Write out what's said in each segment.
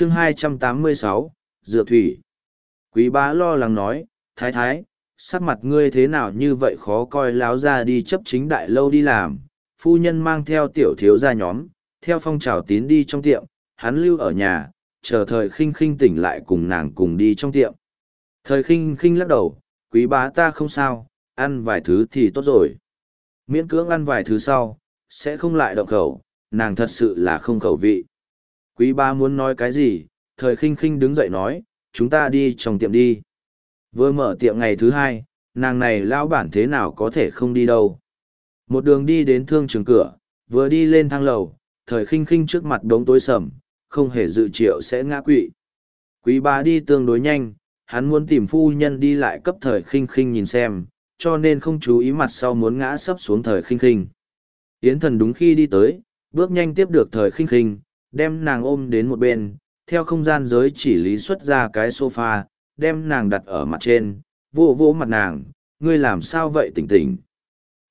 chương 286, Dựa Thủy. Quý bá lo lắng nói, thái thái, sắc mặt ngươi thế nào như vậy khó coi láo ra đi chấp chính đại lâu đi làm, phu nhân mang theo tiểu thiếu gia nhóm, theo phong trào tín đi trong tiệm, hắn lưu ở nhà, chờ thời khinh khinh tỉnh lại cùng nàng cùng đi trong tiệm. Thời khinh khinh lắc đầu, quý bá ta không sao, ăn vài thứ thì tốt rồi. Miễn cưỡng ăn vài thứ sau, sẽ không lại động khẩu, nàng thật sự là không khẩu vị. Quý ba muốn nói cái gì, thời khinh khinh đứng dậy nói, chúng ta đi trong tiệm đi. Vừa mở tiệm ngày thứ hai, nàng này lão bản thế nào có thể không đi đâu. Một đường đi đến thương trường cửa, vừa đi lên thang lầu, thời khinh khinh trước mặt đống tối sầm, không hề dự triệu sẽ ngã quỵ. Quý ba đi tương đối nhanh, hắn muốn tìm phu nhân đi lại cấp thời khinh khinh nhìn xem, cho nên không chú ý mặt sau muốn ngã sấp xuống thời khinh khinh. Yến thần đúng khi đi tới, bước nhanh tiếp được thời khinh khinh, đem nàng ôm đến một bên, theo không gian giới chỉ lý xuất ra cái sofa, đem nàng đặt ở mặt trên, vô vô mặt nàng, ngươi làm sao vậy tỉnh tỉnh.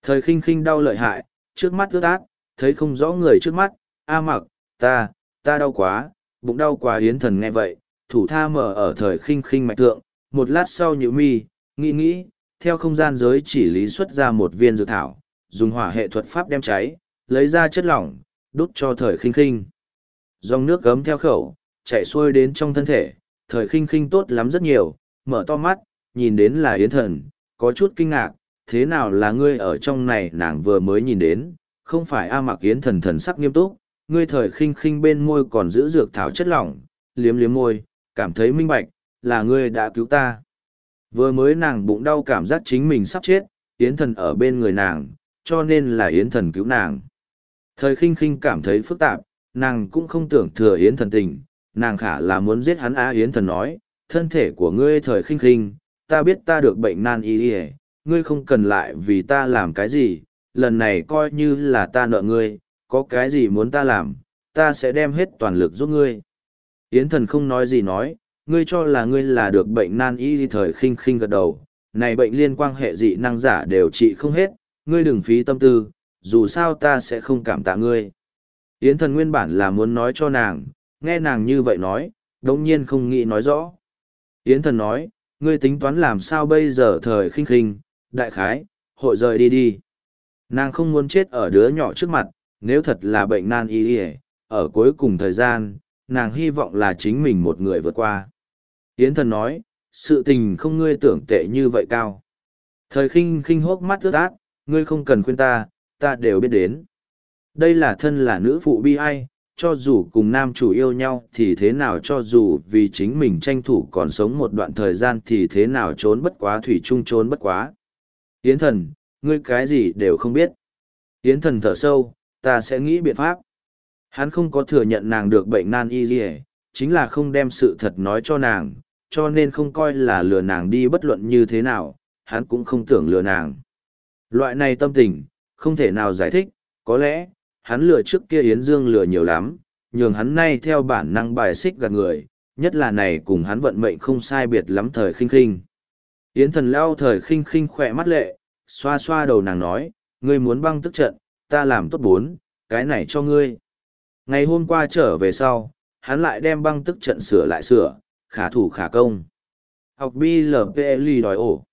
Thời khinh khinh đau lợi hại, trước mắt ướt át, thấy không rõ người trước mắt, a mặc, ta, ta đau quá, bụng đau quá yến thần nghe vậy, thủ tha mở ở thời khinh khinh mạch tượng, một lát sau nhữ mi, nghĩ nghĩ, theo không gian giới chỉ lý xuất ra một viên dược thảo, dùng hỏa hệ thuật pháp đem cháy, lấy ra chất lỏng, đút cho thời khinh khinh. Dòng nước gấm theo khẩu, chạy xuôi đến trong thân thể, thời khinh khinh tốt lắm rất nhiều, mở to mắt, nhìn đến là yến thần, có chút kinh ngạc, thế nào là ngươi ở trong này nàng vừa mới nhìn đến, không phải A mặc yến thần thần sắc nghiêm túc, ngươi thời khinh khinh bên môi còn giữ dược thảo chất lỏng, liếm liếm môi, cảm thấy minh bạch, là ngươi đã cứu ta. Vừa mới nàng bụng đau cảm giác chính mình sắp chết, yến thần ở bên người nàng, cho nên là yến thần cứu nàng. Thời khinh khinh cảm thấy phức tạp, nàng cũng không tưởng thừa yến thần tình, nàng khả là muốn giết hắn á yến thần nói, thân thể của ngươi thời khinh khinh, ta biết ta được bệnh nan y y ngươi không cần lại vì ta làm cái gì, lần này coi như là ta nợ ngươi, có cái gì muốn ta làm, ta sẽ đem hết toàn lực giúp ngươi. Yến thần không nói gì nói, ngươi cho là ngươi là được bệnh nan y thời khinh khinh gật đầu, này bệnh liên quan hệ dị năng giả đều trị không hết, ngươi đừng phí tâm tư, dù sao ta sẽ không cảm tạ ngươi. Yến thần nguyên bản là muốn nói cho nàng, nghe nàng như vậy nói, đồng nhiên không nghĩ nói rõ. Yến thần nói, ngươi tính toán làm sao bây giờ thời khinh khinh, đại khái, hội rời đi đi. Nàng không muốn chết ở đứa nhỏ trước mặt, nếu thật là bệnh nan y y ở cuối cùng thời gian, nàng hy vọng là chính mình một người vượt qua. Yến thần nói, sự tình không ngươi tưởng tệ như vậy cao. Thời khinh khinh hốc mắt ướt át, ngươi không cần khuyên ta, ta đều biết đến. Đây là thân là nữ phụ bi ai, cho dù cùng nam chủ yêu nhau thì thế nào cho dù vì chính mình tranh thủ còn sống một đoạn thời gian thì thế nào trốn bất quá thủy chung trốn bất quá. Yến thần, ngươi cái gì đều không biết. Yến thần thở sâu, ta sẽ nghĩ biện pháp. Hắn không có thừa nhận nàng được bệnh nan y gì chính là không đem sự thật nói cho nàng, cho nên không coi là lừa nàng đi bất luận như thế nào, hắn cũng không tưởng lừa nàng. Loại này tâm tình, không thể nào giải thích, có lẽ, hắn lừa trước kia Yến Dương lừa nhiều lắm, nhường hắn nay theo bản năng bài xích gạt người, nhất là này cùng hắn vận mệnh không sai biệt lắm thời khinh khinh. Yến thần lao thời khinh khinh khỏe mắt lệ, xoa xoa đầu nàng nói, ngươi muốn băng tức trận, ta làm tốt bốn, cái này cho ngươi. Ngày hôm qua trở về sau, hắn lại đem băng tức trận sửa lại sửa, khả thủ khả công. Học BLPLI đòi ổ.